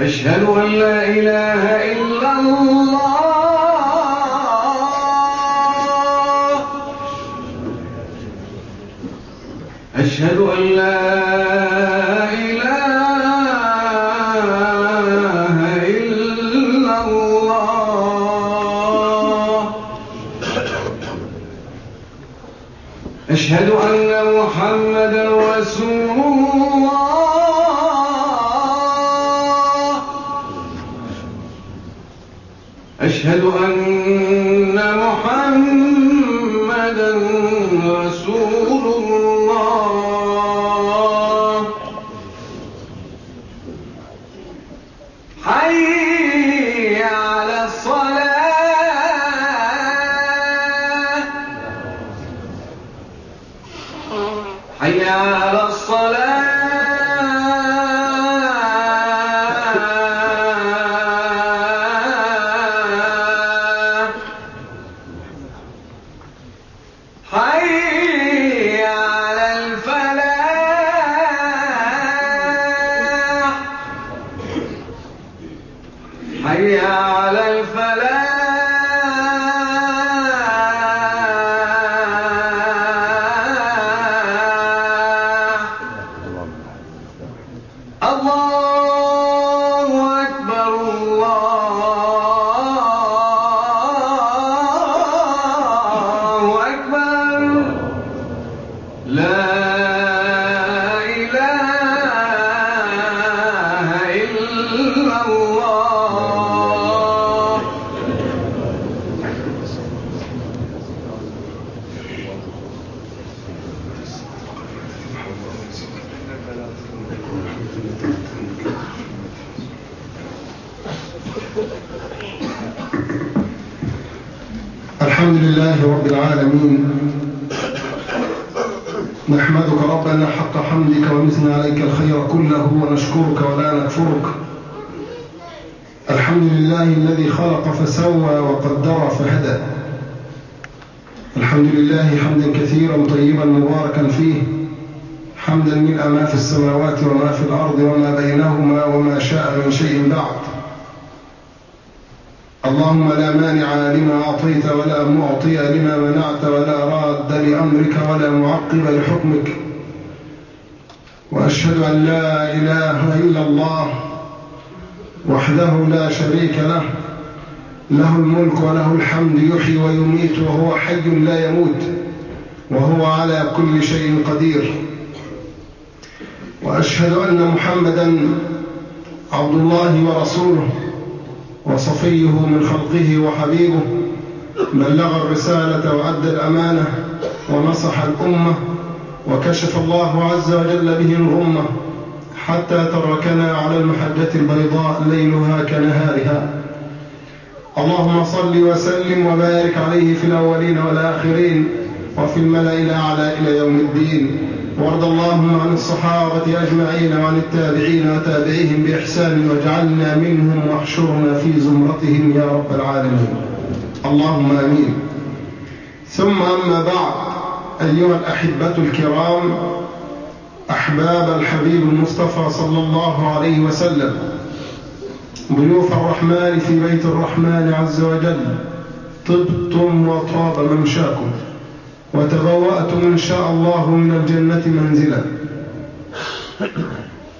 أشهد أن لا إله إلا الله. أشهد أن لا الحمد لله رب العالمين. نحمدك ربنا حق حمدك ونثني عليك الخير كله ونشكرك ولا نكفرك. الحمد لله الذي خلق فسوى وقدر فهدى. الحمد لله حمدا كثيرا طيبا مباركا فيه. حمدا ملء ما في السماوات وما في الأرض وما بينهما وما شاء من شيء بعد. اللهم لا مانع لما أعطيت ولا معطي لما منعت ولا راد لأمرك ولا معقب لحكمك. وأشهد أن لا إله إلا الله وحده لا شريك له. له الملك وله الحمد يحيي ويميت وهو حي لا يموت وهو على كل شيء قدير. وأشهد أن محمدا عبد الله ورسوله. وصفيه من خلقه وحبيبه بلغ الرسالة وأدى الأمانة ونصح الأمة وكشف الله عز وجل به الغمة حتى تركنا على المحجة البيضاء ليلها كنهارها. اللهم صل وسلم وبارك عليه في الأولين والآخرين. وفي الملأ الأعلى إلى يوم الدين. وارض اللهم عن الصحابة أجمعين وعن التابعين وتابعيهم بإحسان واجعلنا منهم واحشرنا في زمرتهم يا رب العالمين. اللهم آمين. ثم أما بعد أيها الأحبة الكرام أحباب الحبيب المصطفى صلى الله عليه وسلم ضيوف الرحمن في بيت الرحمن عز وجل طبتم وطاب ممشاكم. وتبوأتم إن شاء الله من الجنة منزلا.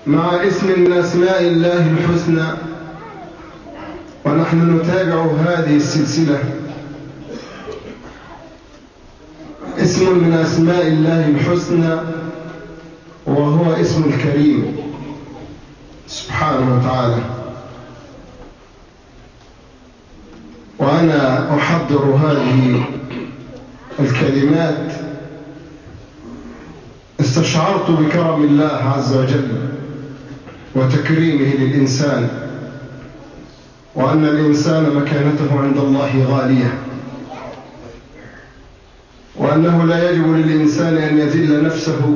مع اسم من أسماء الله الحسنى ونحن نتابع هذه السلسلة. اسم من أسماء الله الحسنى وهو اسم الكريم. سبحانه وتعالى. وأنا أحضر هذه الكلمات استشعرت بكرم الله عز وجل وتكريمه للإنسان وأن الإنسان مكانته عند الله غالية وأنه لا يجب للإنسان أن يذل نفسه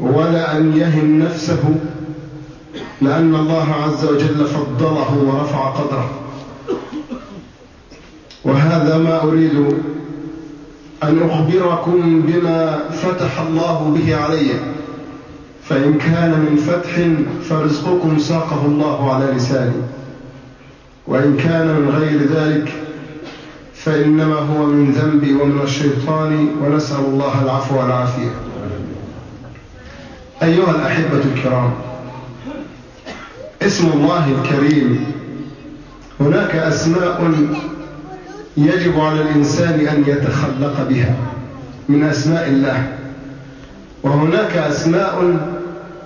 ولا أن يهن نفسه لأن الله عز وجل فضله ورفع قدره. وهذا ما أريد أن أخبركم بما فتح الله به علي. فإن كان من فتح فرزقكم ساقه الله على لساني. وإن كان من غير ذلك فإنما هو من ذنبي ومن الشيطان ونسأل الله العفو والعافية. أيها الأحبة الكرام اسم الله الكريم. هناك أسماء يجب على الإنسان أن يتخلق بها من أسماء الله. وهناك أسماء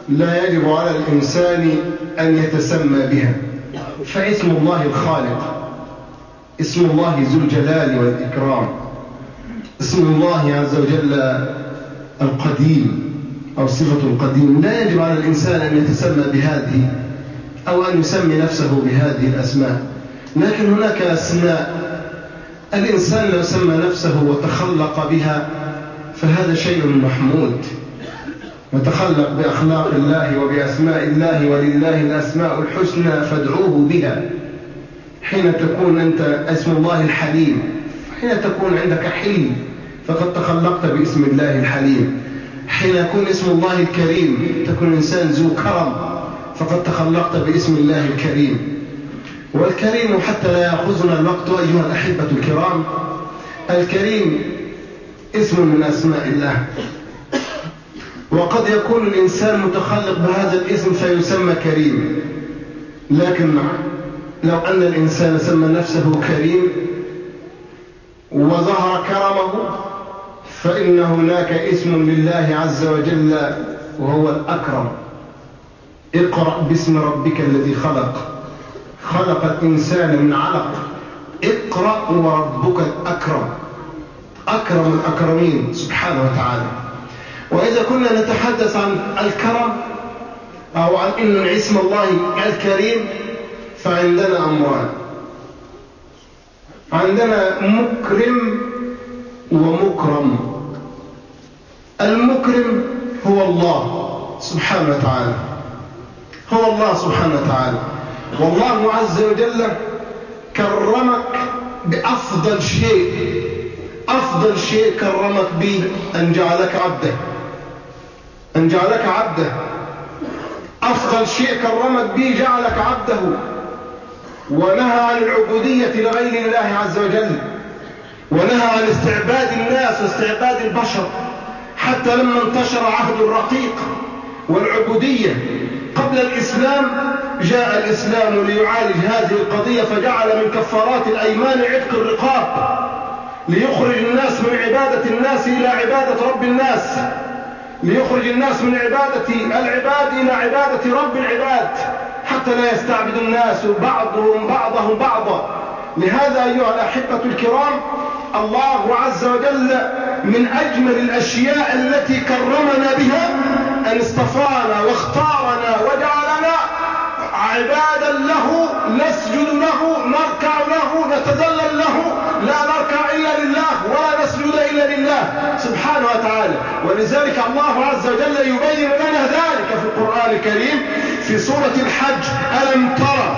لا يجب على الإنسان أن يتسمى بها. فاسم الله الخالق اسم الله ذو الجلال والإكرام اسم الله عز وجل القديم أو صفة القديم. لا يجب على الإنسان أن يتسمى بهذه أو أن يسمي نفسه بهذه الأسماء. لكن هناك أسماء الإنسان لو سمى نفسه وتخلق بها فهذا شيء محمود. وتخلق بأخلاق الله وبأسماء الله ولله الأسماء الحسنى فادعوه بها. حين تكون أنت اسم الله الحليم حين تكون عندك حلم فقد تخلقت باسم الله الحليم. حين يكون اسم الله الكريم تكون إنسان ذو كرم فقد تخلقت باسم الله الكريم. والكريم حتى لا يأخذنا الوقت أيها الأحبة الكرام. الكريم اسم من أسماء الله. وقد يكون الإنسان متخلق بهذا الاسم فيسمى كريم. لكن لو أن الإنسان سمى نفسه كريم وظهر كرمه فإن هناك اسم لله عز وجل وهو الأكرم. اقرأ باسم ربك الذي خلق. خلق الإنسان من علق. اقرأ وربك الأكرم. أكرم الأكرمين سبحانه وتعالى. وإذا كنا نتحدث عن الكرم أو عن إن اسم الله الكريم فعندنا أمران عندنا مكرم ومكرم. المكرم هو الله سبحانه وتعالى. هو الله سبحانه وتعالى. والله عز وجل كرمك بأفضل شيء أفضل شيء كرمك به أن جعلك عبده. أن جعلك عبده. أفضل شيء كرمك به جعلك عبده. ونهى عن العبودية لغير الله عز وجل. ونهى عن استعباد الناس واستعباد البشر. حتى لما انتشر عهد الرقيق والعبودية قبل الإسلام جاء الإسلام ليعالج هذه القضية فجعل من كفارات الأيمان عتق الرقاب ليخرج الناس من عبادة الناس إلى عبادة رب الناس ليخرج الناس من عبادة العباد إلى عبادة رب العباد حتى لا يستعبد الناس بعضهم بعضهم بعضا. لهذا أيها الأحبة الكرام الله عز وجل من أجمل الأشياء التي كرمنا بها أن اصطفانا واختارنا وجعلنا عبادا له نسجد له نركع له نتذلل له. لا نركع إلا لله ولا نسجد إلا لله سبحانه وتعالى. ولذلك الله عز وجل يبين لنا ذلك في القرآن الكريم في سورة الحج. ألم ترى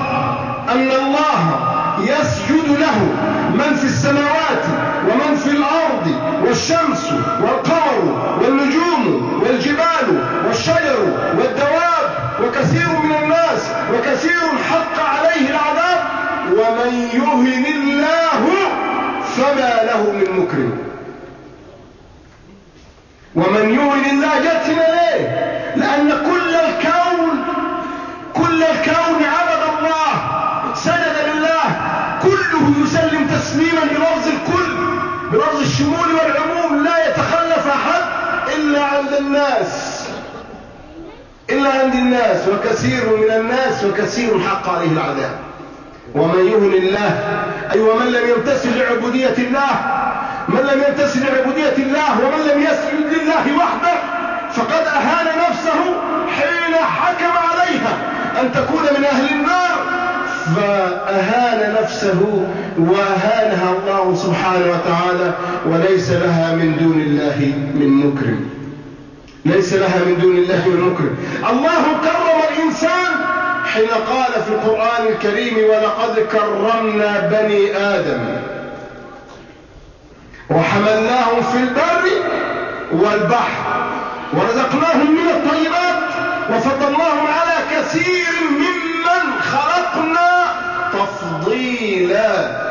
أن الله يسجد له ومن يهن الله جاتنا ليه؟ لأن كل الكون كل الكون عبد الله سجد لله كله يسلم تسليما بلفظ الكل بلفظ الشمول والعموم لا يتخلف أحد إلا عند الناس إلا عند الناس وكثير من الناس وكثير حق عليه العذاب ومن يهن الله أي ومن لم يمتثل لعبودية الله من لم يمتثل لعبودية الله ومن لم يسجد لله وحده فقد أهان نفسه حين حكم عليها. أن تكون من أهل النار فأهان نفسه وأهانها الله سبحانه وتعالى وليس لها من دون الله من مكرم ليس لها من دون الله من مكرم الله كرم الإنسان حين قال في القرآن الكريم ولقد كرمنا بني آدم. وحملناهم في البر والبحر ورزقناهم من الطيبات وفضلناهم على كثير ممن خلقنا تفضيلا.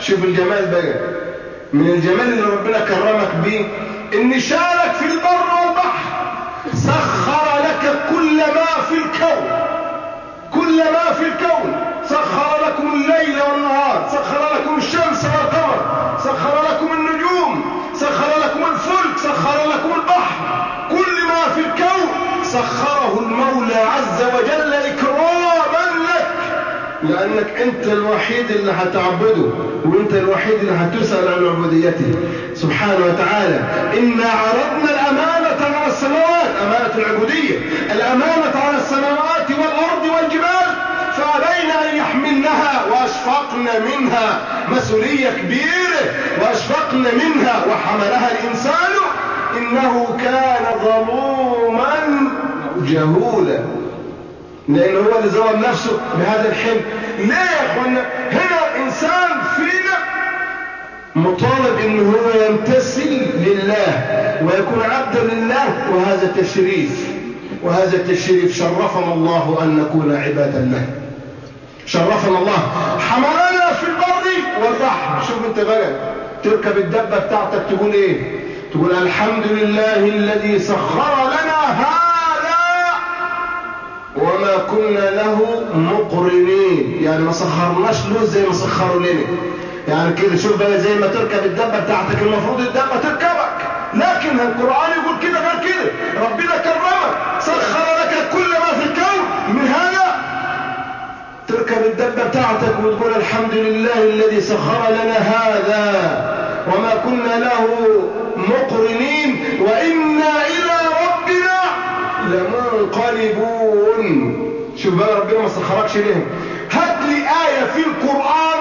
شوف الجمال بقى من الجمال اللي ربنا كرمك بيه ان شارك في البر والبحر. سخر لك كل ما في الكون. كل ما في الكون. سخر لكم الليل والنهار. سخر لكم الشمس والقمر سخر لكم النجوم سخر لكم الفلك سخر لكم البحر. كل ما في الكون سخره المولى عز وجل إكراما لك. لأنك أنت الوحيد اللي هتعبده وأنت الوحيد اللي هتسأل عن عبوديته. سبحانه وتعالى إنا عرضنا الأمانة على السماوات. أمانة العبودية. الأمانة على السماوات والأرض والجبال. فأبين أن يحملنها وأشفقن منها. مسؤولية كبيرة. وأشفقن منها. وحملها الإنسان إنه كان ظلوما جهولا. لأن هو اللي ظلم نفسه بهذا الحلم. ليه يا أخوانا هنا إنسان فينا مطالب إن هو يمتثل لله ويكون عبدا لله وهذا تشريف. وهذا التشريف شرفنا الله أن نكون عبادا له. شرفنا الله. حملنا في البر والبحر. شوف انت بقى تركب الدبة بتاعتك تقول إيه؟ تقول الحمد لله الذي سخر لنا هذا وما كنا له مقرنين. يعني ما سخرناش له زي ما سخروا لنا يعني كده شوف بقى زي ما تركب الدبة بتاعتك المفروض الدبة تركبك. لكن القرآن يقول كده قال كده. ربنا كرمك سخر لك كل ما في الكون. من هذا تركب الدبة بتاعتك وتقول الحمد لله الذي سخر لنا له مقرنين وإنا إلى ربنا لمنقلبون. شوف بقى ربنا ما سخركش ليه؟ هات لي آية في القرآن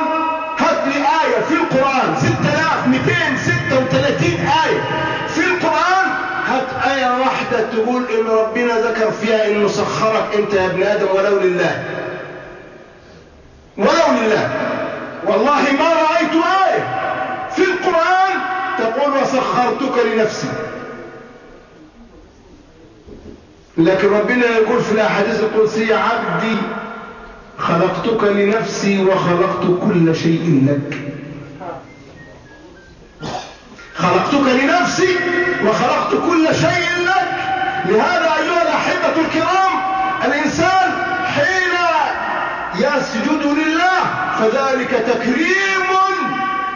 هات لي آية في القرآن. 6236 آية في القرآن. هات آية واحدة تقول إن ربنا ذكر فيها إنه سخرك أنت يا ابن آدم ولو لله. ولو لله. والله ما رأيت آية في القرآن. تقول وسخرتك لنفسي. لكن ربنا يقول في الأحاديث القدسية عبدي خلقتك لنفسي وخلقت كل شيء لك. خلقتك لنفسي وخلقت كل شيء لك. لهذا أيها الأحبة الكرام الإنسان حين يسجد لله فذلك تكريم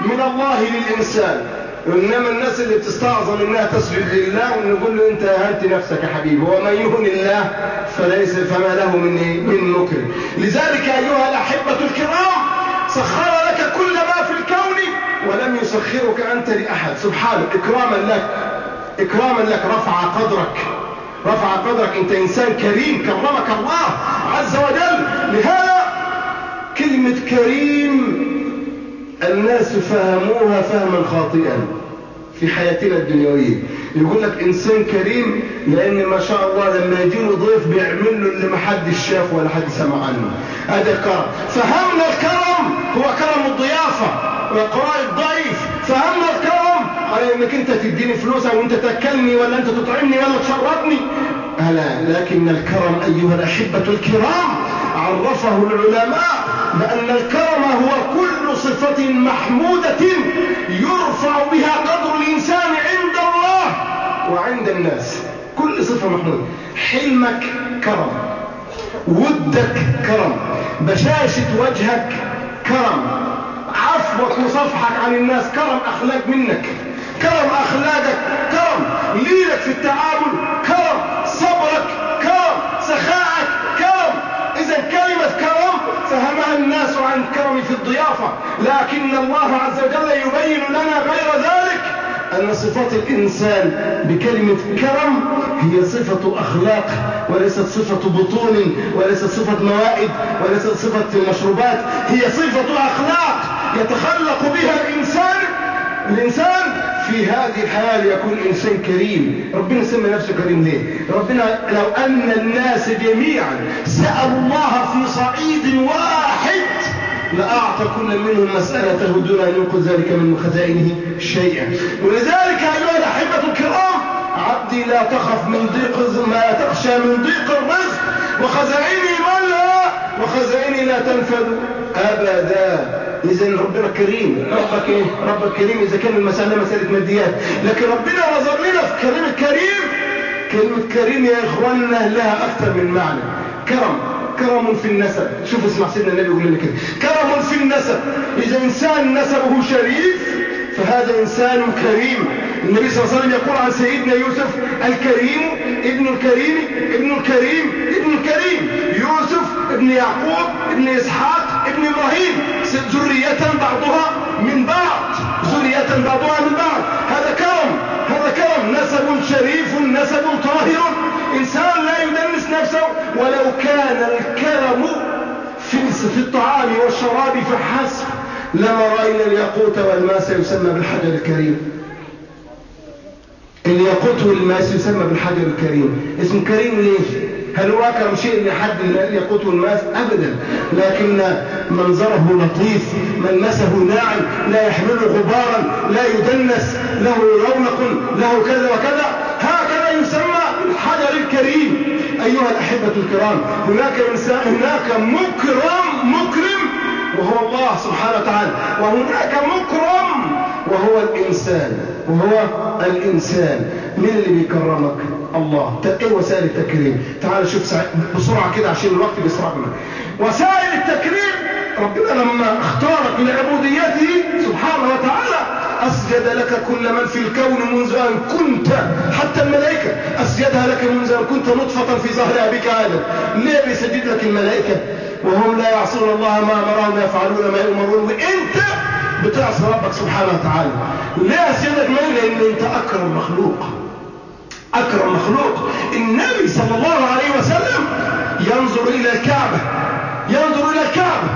من الله للإنسان. إنما الناس اللي بتستعظم إنها تسجد لله ونقول له أنت أهنت نفسك يا حبيبي ومن يهن الله فليس فما له من إيه؟ من مكرم لذلك أيها الأحبة الكرام سخر لك كل ما في الكون ولم يسخرك أنت لأحد. سبحانه إكراما لك إكراما لك رفع قدرك. رفع قدرك. أنت إنسان كريم كرمك الله عز وجل. لهذا كلمة كريم الناس فهموها فهما خاطئا في حياتنا الدنيوية. يقول لك إنسان كريم لأن ما شاء الله لما يجي له ضيف بيعمل له اللي ما حد شاف ولا حد سمع عنه. هذا الكرم فهمنا الكرم هو كرم الضيافة وقراء الضيف فهمنا الكرم. على إنك أنت تديني فلوس أو أنت تأكلني ولا أنت تطعمني ولا تشربني. ألا لكن الكرم أيها الأحبة الكرام عرفه العلماء. بأن الكرم هو كل صفة محمودة يرفع بها قدر الإنسان عند الله وعند الناس. كل صفة محمودة. حلمك كرم. ودك كرم. بشاشة وجهك كرم. عفوك وصفحك عن الناس كرم أخلاق منك. كرم أخلاقك كرم. ليلك في التعامل كرم صبرك كرم سخاءك كرم إذا كلمة كرم الناس عن كرم في الضيافة لكن الله عز وجل يبين لنا غير ذلك أن صفات الإنسان بكلمة كرم هي صفة أخلاق وليست صفة بطون وليست صفة موائد وليست صفة مشروبات هي صفة أخلاق يتخلق بها الإنسان الإنسان في هذه الحياة يكون إنسان كريم. ربنا سمى نفسه كريم ليه؟ ربنا لو أن الناس جميعا سألوا الله في صعيد واحد لأعطى كل منهم مسألته دون أن ينقذ ذلك من خزائنه شيئا. ولذلك أيها الأحبة الكرام عبدي لا تخف من ضيق ما تخشى من ضيق الرزق وخزائني ملا وخزائني لا تنفذ أبدا. إذا ربنا كريم. ربك إيه؟ ربك كريم. إذا كان المسألة مسألة ماديات لكن ربنا نظر لنا في كلمة كريم كلمة كريم يا إخواننا لها أكثر من معنى. كرم. كرم في النسب. شوف اسمع سيدنا النبي يقول لنا كده. كرم في النسب. إذا إنسان نسبه شريف فهذا إنسان كريم. النبي صلى الله عليه وسلم يقول عن سيدنا يوسف الكريم ابن الكريم ابن الكريم ابن يعقوب ابن إسحاق ابن إبراهيم ذرية بعضها من بعض ذرية بعضها من بعض. هذا كرم هذا كرم. نسب شريف نسب طاهر. إنسان لا يدنس نفسه. ولو كان الكرم في الطعام والشراب فحسب. لما رأينا الياقوت والماس يسمى بالحجر الكريم. الياقوت والماس يسمى بالحجر الكريم. اسم كريم ليش؟ هل هو أكرم شيء لحد الياقوت والماس أبدا. لكن منظره لطيف ملمسه ناعم لا يحمل غبارا لا يدنس له رونق له كذا وكذا. هكذا يسمى الحجر الكريم. أيها الأحبة الكرام هناك إنسان هناك مكرم مكرم وهو الله سبحانه وتعالى. وهناك مكرم وهو الإنسان وهو الإنسان. من اللي بيكرمك؟ الله. إيه وسائل التكريم؟ تعال شوف بسرعة كده عشان الوقت بيسرعنا. وسائل التكريم ربنا لما اختارك لعبوديته سبحانه وتعالى أسجد لك كل من في الكون منذ أن كنت حتى الملائكة أسجدها لك منذ أن كنت نطفة في ظهر أبيك آدم. ليه بيسجد لك الملائكة؟ وهم لا يعصون الله ما أمرهم يفعلون ما يؤمرون. وإنت بتعصي ربك سبحانه وتعالى. ليه أسجدك مين لأن أنت أكرم مخلوق. أكرم مخلوق. النبي صلى الله عليه وسلم ينظر إلى الكعبة ينظر إلى الكعبة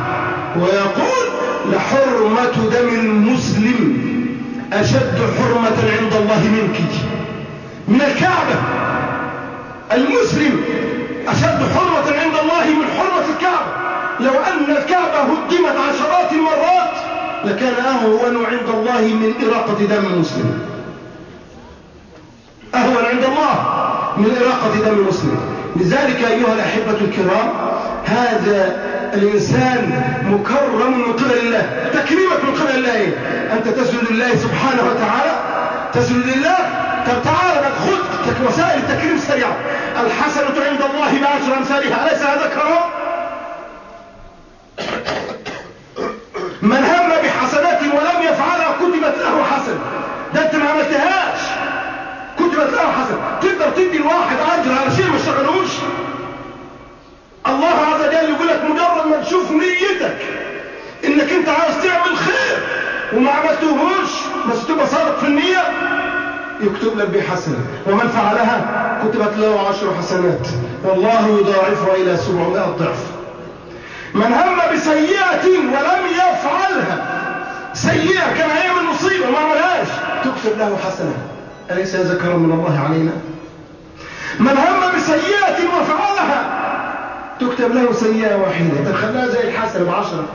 ويقول لحرمة دم المسلم أشد حرمة عند الله منك. من الكعبة المسلم أشد حرمة عند الله من حرمة الكعبة. لو أن الكعبة هدمت عشرات المرات لكان أهون عند الله من إراقة دم المسلم. أهون عند الله من إراقة دم المسلم لذلك أيها الأحبة الكرام هذا الإنسان مكرم من قبل الله تكريمك من قبل الله؟ أنت تسجد لله سبحانه وتعالى تسجد لله طب تعالى خذ وسائل التكريم سريعة. الحسنة عند الله بعشر أمثالها أليس هذا كرم من هم بحسنات ولم يفعلها كتبت له حسنة ده انت ما عملتهاش كتبت له حسنة تقدر تدي الواحد أجر على شيء ما اشتغلوش الله عز وجل يقول لك مجرد ما تشوف نيتك إنك أنت عاوز تعمل خير وما عملتهوش بس تبقى صادق في النية يكتب لك بحسنة ومن فعلها كتبت له عشر حسنات. والله يضاعفها إلى سبعمائة ضعف. من هم بسيئة ولم يفعلها سيئة كان هيعمل مصيبة ما عملهاش تكتب له حسنة. أليس هذا كرم من الله علينا؟ من هم بسيئة وفعلها؟ تكتب له سيئة واحدة. تخليها زي الحسنة بعشرة.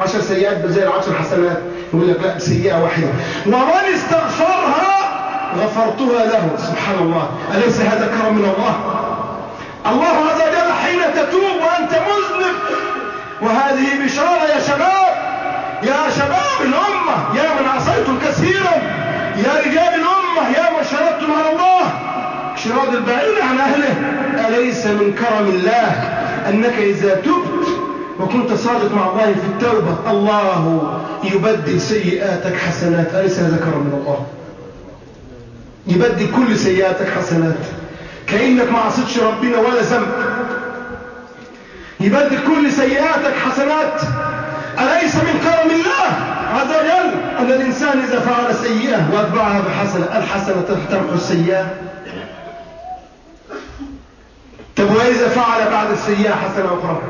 عشر سيئات زي العشر حسنات. يقول لك لا سيئة واحدة. ومن استغفرها غفرتها له. سبحان الله. أليس هذا كرم من الله؟ الله عز وجل حين تتوب وأنت مذنب. وهذه بشارة يا شباب. يا شباب الأمة. يا من عصيتم كثيرا. يا رجال الأمة. يا من شردتم على الله. شراد البعيد عن أهله. أليس من كرم الله أنك إذا تبت وكنت صادق مع الله في التوبة؟ الله يبدل سيئاتك حسنات. أليس هذا كرم من الله؟ يبدل كل سيئاتك حسنات. كأنك ما عصيتش ربنا ولا ذنب. يبدل كل سيئاتك حسنات. أليس من كرم الله؟ عز وجل. أن الإنسان إذا فعل سيئة وأتبعها بحسنة الحسنة تمحو السيئة. طب وإذا فعل بعد السيئة حسنة أخرى؟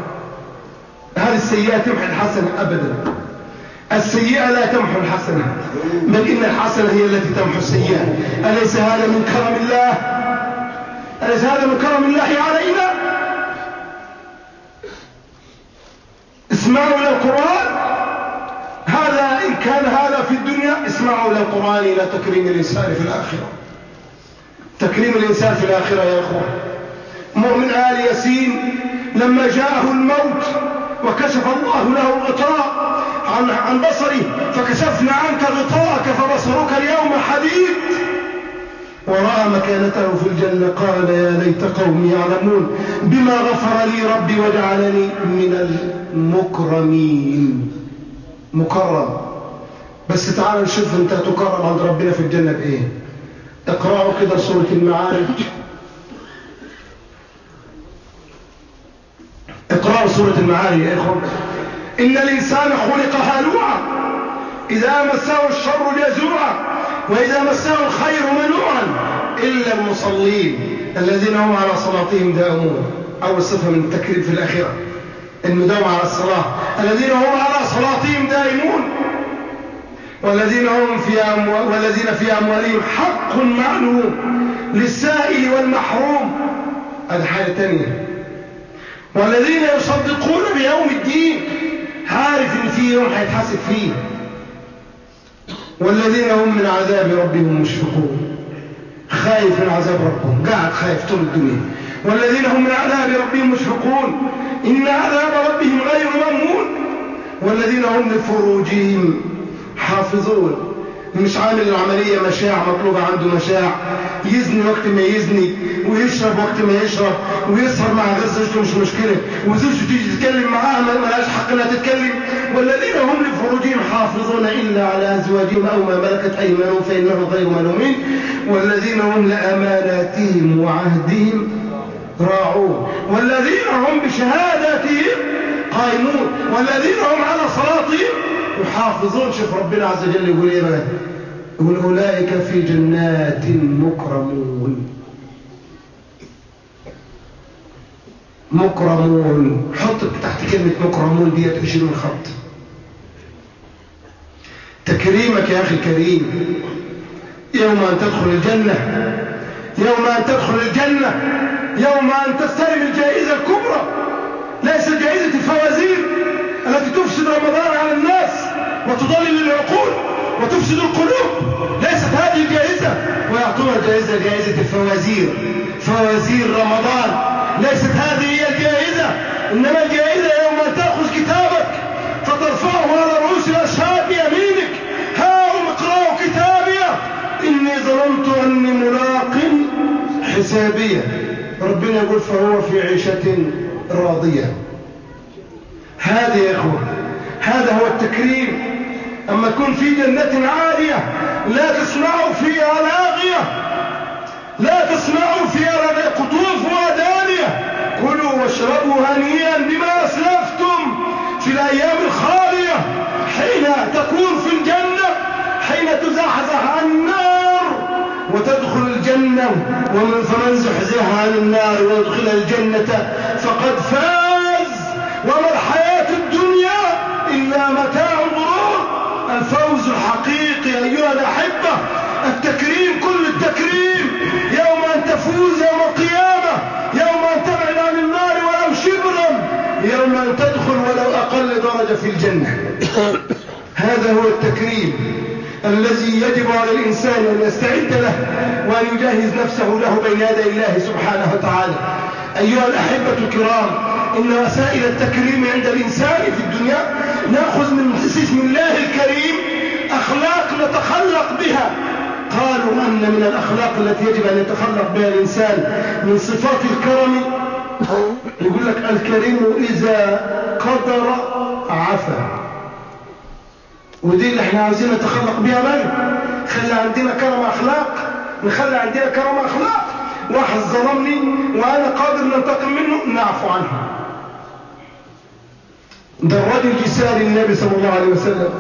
هل السيئة تمحو الحسنة أبدا. السيئة لا تمحو الحسنة بل إن الحسنة هي التي تمحو السيئة. أليس هذا من كرم الله؟ أليس هذا من كرم الله علينا؟ اسمعوا القرآن هذا إن كان هذا في الدنيا اسمعوا إلى القرآن إلى تكريم الإنسان في الآخرة. تكريم الإنسان في الآخرة يا أخوة. مؤمن آل ياسين لما جاءه الموت وكشف الله له الغطاء عن, عن بصره فكشفنا عنك غطاءك فبصرك اليوم حديد. ورأى مكانته في الجنة قال يا ليت قومي يعلمون بما غفر لي ربي وجعلني من المكرمين. مكرم. بس تعال نشوف انت تكرم عند ربنا في الجنة بإيه. اقرأوا كده سورة المعارج. اقرأوا سورة المعارج يا إخوان. إن الإنسان خلق هلوعا. إذا مسه الشر جزوعا وإذا مسه الخير منوعا. إلا المصلين الذين هم على صلاتهم دائمون أول صفة من التكريم في الآخرة المداوم على الصلاة. الذين هم على صلاتهم دائمون. والذين هم في أموال والذين في أموالهم حق معلوم للسائل والمحروم. هذه حاجة تانية. والذين يصدقون بيوم الدين عارف إن في يوم هيتحاسب فيه. والذين هم من عذاب ربهم مشفقون. خايف من عذاب ربهم. قاعد خايف طول الدنيا. والذين هم من عذاب ربهم مشفقون. إن عذاب ربهم غير ممنون والذين هم لفروجهم حافظون. مش عامل العملية مشاع مطلوبة عنده مشاع. يزني وقت ما يزني ويشرب وقت ما يشرب ويسهر مع غير زوجته مش مشكلة. وزوجته تيجي تتكلم معاها ما لهاش حق إنها تتكلم. والذين هم لفروجهم حافظون إلا على أزواجهم أو ما ملكت أيمانهم فإنهم غير ملومين. والذين هم لأماناتهم وعهدهم راعون. والذين هم بشهاداتهم قائمون. والذين هم على صلاتهم يحافظون شوف ربنا عز وجل يقول إيه بقى؟ يقول أولئك في جنات مكرمون. مكرمون. حط تحت كلمة مكرمون ديت 20 خط تكريمك يا أخي الكريم. يوم أن تدخل الجنة يوم أن تدخل الجنة يوم أن تستلم الجائزة الكبرى. ليس جائزة الفوازير التي تفسد رمضان على الناس وتضلل العقول وتفسد القلوب. ليست هذه الجائزة ويعطونا جائزة جائزة الفوازير. فوازير رمضان. ليست هذه هي الجائزة. إنما الجائزة يوم أن تأخذ كتابك فترفعه على رؤوس الأشهاد بيمينك. هاهم اقرأوا كتابي. إني ظننت أني ملاق حسابية. ربنا يقول فهو في عيشة راضية. هذه يا إخوة هذا هو التكريم. أما تكون في جنة عالية لا تسمعوا فيها لاغية لا تسمعوا فيها لاغية قطوفها دانية. كلوا واشربوا هنيئا بما أسلفتم في الأيام الخالية حين تكون في الجنة حين تزحزح عن النار وتدخل الجنة. ومن فمن زحزح عن النار ويدخل الجنة فقد فاز. أن تدخل ولو أقل درجة في الجنة. هذا هو التكريم الذي يجب على الإنسان أن يستعد له وأن يجهز نفسه له بين يدي الله سبحانه وتعالى. أيها الأحبة الكرام إن وسائل التكريم عند الإنسان في الدنيا نأخذ من اسم الله الكريم أخلاق نتخلق بها. قالوا أن من الأخلاق التي يجب أن يتخلق بها الإنسان من صفات الكرم يقول لك الكريم إذا قدر عفا. ودي اللي إحنا عاوزين نتخلق بها بقى خلي عندنا كرم أخلاق. نخلي عندنا كرم أخلاق. واحد ظلمني وأنا قادر ننتقم منه نعفو عنه. ده الرجل جسال النبي صلى الله عليه وسلم.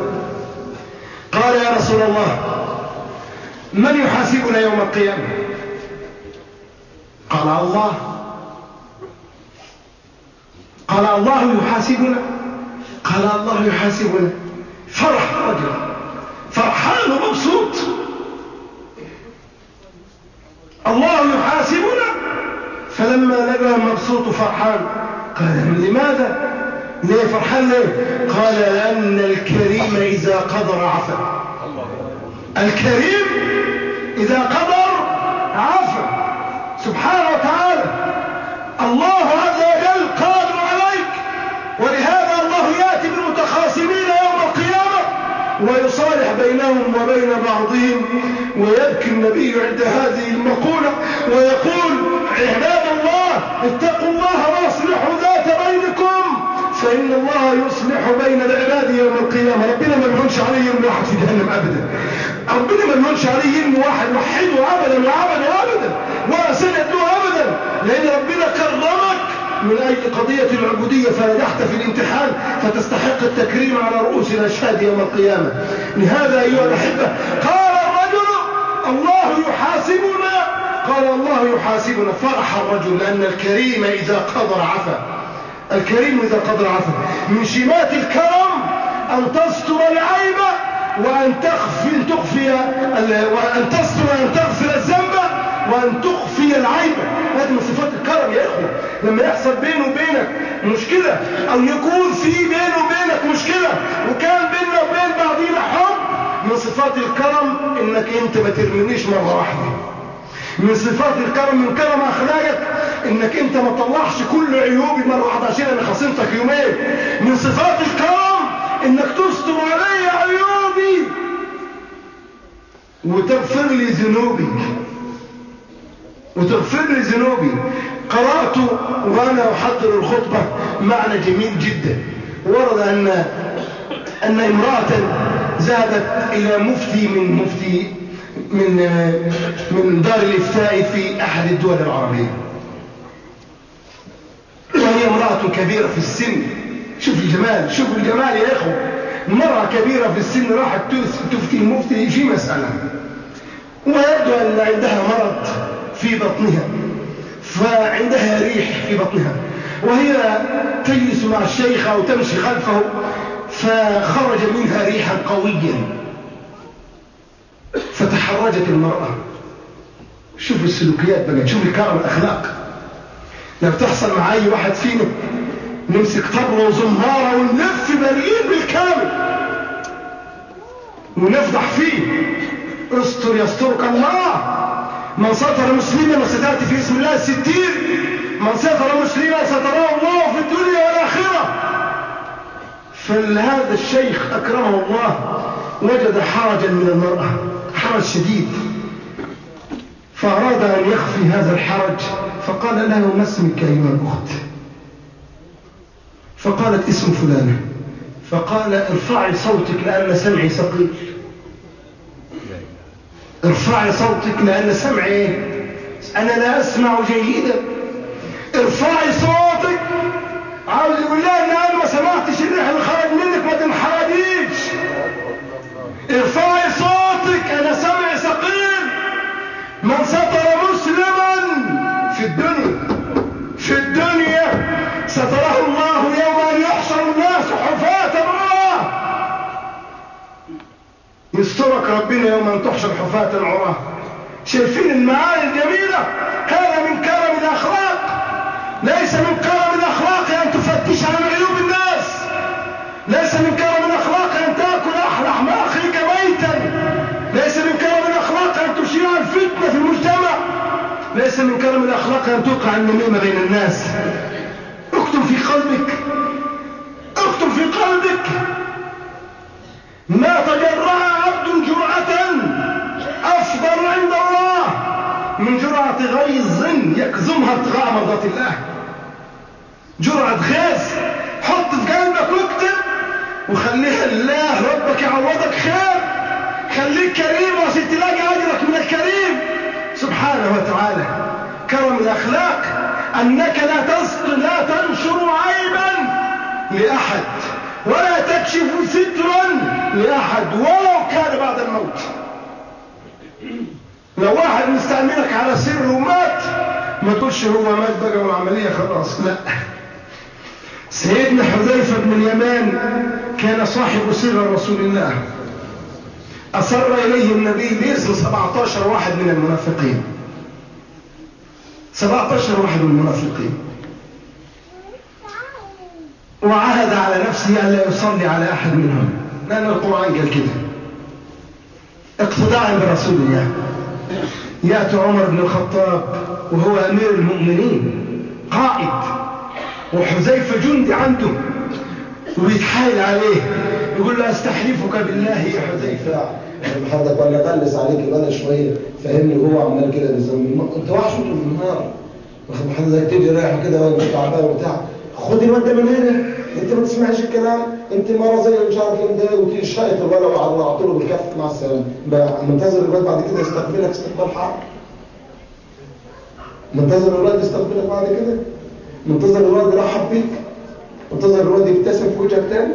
قال يا رسول الله من يحاسبنا يوم القيامة؟ قال الله. قال الله يحاسبنا؟ قال الله يحاسبنا. فرح الرجل. فرحان ومبسوط الله يحاسبنا. فلما لقى مبسوط وفرحان قال لماذا؟ ليه فرحان ليه؟ قال لأن الكريم إذا قدر عفا. الكريم إذا قدر عفا. سبحانه وتعالى الله عز وجل قادر عليك ولهذا الله يأتي بالمتخاصمين يوم القيامة ويصالح بينهم وبين بعضهم ويبكي النبي عند هذه المقولة ويقول عباد الله اتقوا الله واصلحوا ذات بينكم فإن الله يصلح بين العباد يوم القيامة. ربنا ما يهونش عليه يوم واحد في جهنم أبدا. ربنا ما يهونش عليه يوم واحد وحده أبدا وأبدا وأبدا ولا سنة أبدا. لأن ربنا كرمك من أي قضية العبودية فنجحت في الامتحان فتستحق التكريم على رؤوس الأشهاد يوم القيامة. لهذا أيها الأحبة قال الرجل الله يحاسبنا. قال الله يحاسبنا. فرح الرجل لأن الكريم إذا قدر عفا. الكريم إذا قدر عفا. من شمات الكرم أن تستر العيب وأن تخفي تخفي وأن تستر وأن تغفر الذنب وأن تخفي العيب. هذه مشكلة أو يكون في بينه وبينك مشكلة وكان بيننا وبين بعضينا حب من صفات الكرم إنك أنت ما ترمينيش مرة واحدة. من صفات الكرم من كرم أخلاقك إنك أنت ما تطلعش كل عيوبي مرة واحدة عشان أنا خصمتك يومين. من صفات الكرم إنك تستر علي عيوبي. وتغفر لي ذنوبي. وتغفر لي ذنوبي. قرأت وأنا أحضر الخطبة. معنى جميل جدا. ورد أن أن امرأة ذهبت إلى مفتي من مفتي من من دار الإفتاء في أحد الدول العربية. وهي امرأة كبيرة في السن. شوف الجمال شوف الجمال يا إخوة. مرأة كبيرة في السن راحت تفتي المفتي في مسألة. ويبدو أن عندها مرض في بطنها. فعندها ريح في بطنها. وهي تجلس مع الشيخ أو تمشي خلفه فخرج منها ريحا قويا. فتحرجت المرأة. شوف السلوكيات بقى شوف الكرم الأخلاق. لو تحصل مع أي واحد فينا نمسك طبلة وزمارة ونلف بريين بالكامل. ونفضح فيه. استر يسترك الله. من ستر مسلما وستأتي في اسم الله الستين من ستر مسلما ستراه الله في الدنيا والآخرة. فهذا الشيخ أكرمه الله وجد حرجا من المرأة حرج شديد. فأراد أن يخفي هذا الحرج فقال له ما اسمك أيها الأخت. فقالت اسم فلانة. فقال ارفعي صوتك لأن سمعي ثقيل. ارفعي صوتك لأن سمعي أنا لا أسمع جيدا. ارفعي صوتك. عاوز يقول لها ان أنا ما سمعتش الريح اللي خرج منك ما تنحرجيش. ارفعي صوتك أنا سمعي ثقيل من ستر مسلما في الدنيا. في الدنيا ستره الله يوم أن يحشر الناس حفاة عراه يسترك ربنا يوم أن تحشر حفاة عراه شايفين المعاني الجميلة هذا من كرم الاخلاق ليس من كرم الاخلاق أن تفتش عن عيوب الناس. ليس من كرم الاخلاق أن تأكل أحلى اخيك ميتا ليس من كرم الاخلاق أن تشيع الفتنه في المجتمع. ليس من كرم الاخلاق أن توقع النميمة بين الناس. أنك لا لا تنشر عيبا لأحد ولا تكشف سترا لأحد ولو كان بعد الموت. لو واحد مستعملك على سر ومات ما تقولش هو مات بقى والعملية خلاص لا. سيدنا حذيفة بن اليمان كان صاحب سر رسول الله. أصر إليه النبي باسم 17 واحد من المنافقين. 17 واحد من المنافقين. وعهد على نفسه ألا يصلي على أحد منهم. لأن القرآن قال كده. اقتداء برسول الله. يأتي عمر بن الخطاب وهو أمير المؤمنين قائد. وحذيفة جندي عنده. وبيتحايل عليه يقول له أستحلفك بالله يا حذيفة. حضرتك ولا غلس عليك الولد شوية فهمني وهو عمال كده بيسمي أنت وحش طول النهار واخد حضرتك تيجي رايح كده وانت تعبان وبتاع خد الواد ده من هنا. أنت ما تسمعش الكلام. أنت مرة زي مش عارف ده وتيجي شايط الولد وعلقت له بالكف مع السلامة. بقى منتظر الولد بعد كده يستقبلك استقبال حق. منتظر الولد يستقبلك بعد كده؟ منتظر الولد يرحب بيك؟ منتظر الولد يبتسم في وجهك تاني؟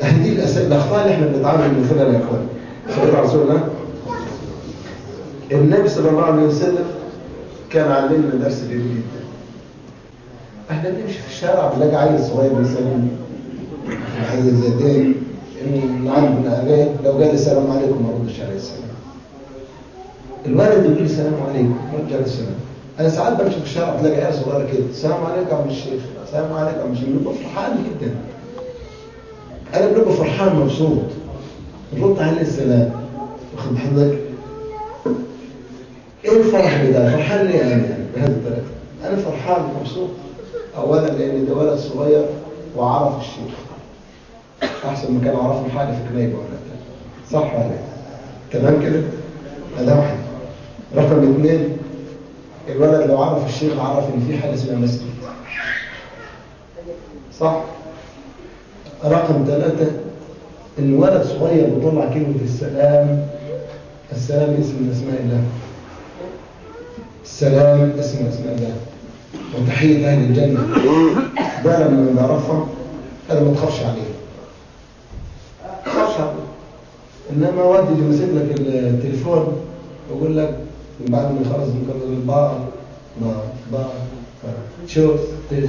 هذه الأسئلة الأخطاء اللي إحنا بنتعامل من خلالها يا إخوان. سيدنا رسول الله النبي صلى الله عليه وسلم كان علمنا درس جميل جدا. إحنا بنمشي في الشارع بنلاقي عيل صغير بيسلم حاجة زي دي ان عندنا اباه لو قال السلام عليكم ما ردش عليه السلام. الولد يقول السلام عليكم رد عليه السلام. أنا ساعات بمشي في الشارع تلاقي عيال صغيرة كده. السلام عليكم يا عم الشيخ السلام عليكم يا عم الشيخ ببقى فرحان جدا. أنا بنبقى فرحان مبسوط. نرد عليه السلام واخد حضرتك؟ إيه الفرح ده فرحان ليه أنا يعني؟ بهذه الطريقة. أنا فرحان مبسوط. اولا لأن ده ولد صغير وعرف الشيخ. أحسن ما كان عرفنا حاجة في كنيبه ولا صح ولا لا؟ تمام كده؟ هذا واحد. رقم اثنين الولد لو عرف الشيخ عرف إن في حاجة اسمها مسجد. صح؟ رقم ثلاثة إن ولد صغير بيطلع كلمة السلام. السلام اسم من أسماء الله. السلام اسم من أسماء الله. وتحية أهل الجنة. ده لما نعرفها هذا ما تخافش عليه. تخافش عليه. إنما ودي ماسك لك التليفون ويقول لك بعد ما يخلص مكمل البار ما بار شوف تس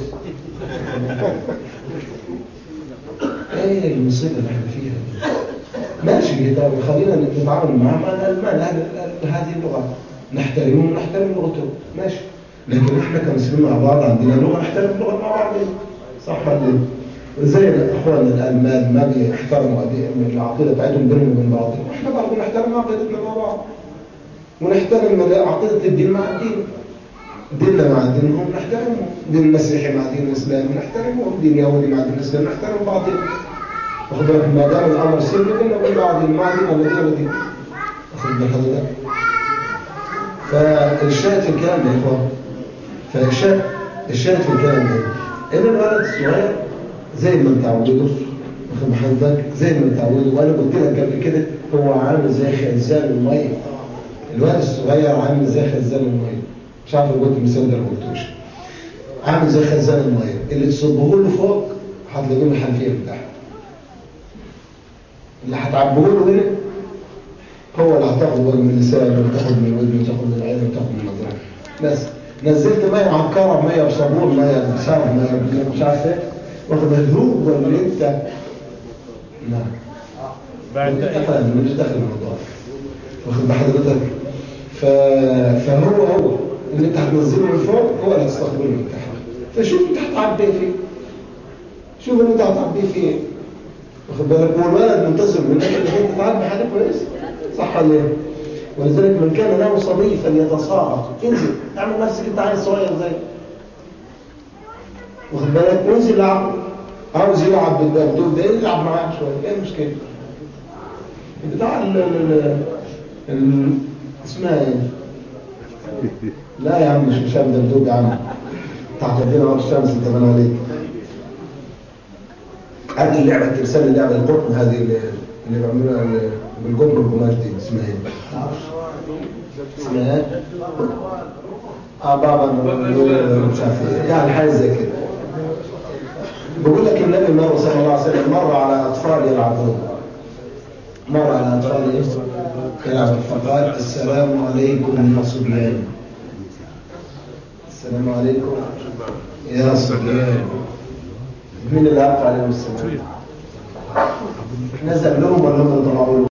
إيه المصيبة اللي إحنا فيها؟ ماشي ده خلينا نتعامل مع الألمان. هذه اللغة. نحترمهم ونحترم لغتهم ماشي. لكن إحنا كمسلمين مع بعض عندنا لغة نحترم اللغة مع بعض. صح ولا زي اخواننا الألمان ما بيحترموا العقيدة بتاعتهم بينهم وبين بعضهم. إحنا برضه نحترم عقيدتنا مع بعض. ونحترم عقيدة الدين مع الدين. ديننا مع دينهم نحترمهم دين المسيحي مع دين الاسلام نحترمهم دين يهودي مع دين الاسلام نحترم بعضهم. واخد بالك ما دام الأمر. سر بيننا وبين بعضهم مع دين ولا دين واخد بال حضرتك فالشاهد في الكلام يا إخوان فالشاهد الشاهد في الكلام إن الولد الصغير زي ما متعوده واخد حضرتك زي ما متعوده وأنا قلت لك قبل كده هو عامل زي خزان المية. الولد الصغير عامل زي خزان المية. مش عارف لو قلت المثال ده ما قلتوش. عامل زي خزان المية. اللي تصبه له فوق هتلاقيه من الحنفيه من تحت. اللي هتعبه له هنا هو اللي هتاخد من اللسان وتاخد من الودن وتاخد من العين وتاخد من النظر بس نزلت مية معكره مية بصابون مية بصرف مية مش عارف إيه. واخد الهوب اللي انت نعم. بعد مش داخل الموضوع. واخد بحضرتك. فهو هو اللي انت هتنزله من فوق هو اللي هتستقبله من تحت. فشوف انت هتعبيه فيه. شوف انت هتعبيه فيه. واخد بالك؟ والولد منتظر منك انك انت تعبي حاجة كويسة. صح ولا إيه؟ ولذلك من كان له صبي فليتصاعد. انزل. اعمل نفسك انت عايز صغير زي. واخد بالك؟ وانزل لعب عاوز يلعب بالدبدوب ده يلعب معاك شوية. إيه المشكلة؟ بتاع ال ال اسمها إيه؟ لا يا عم مش مشان دبدوب يا عم. الدين عمر الشمس انت من عليك هذه اللعبة التمثال اللعبة القطن هذه اللي, بيعملوها بالجمر والقماش دي اسمها إيه؟ اسمها إيه؟ آه بابا مش عارف إيه. يعني حاجة زي كده. بقول لك النبي مرة صلى الله عليه وسلم مر على أطفال يلعبون. مر على أطفال يلعبون فقال السلام عليكم يا صبيان. السلام عليكم. يا صبيان. مين اللي عليهم السلام. نزل لهم ولا هم طلعوا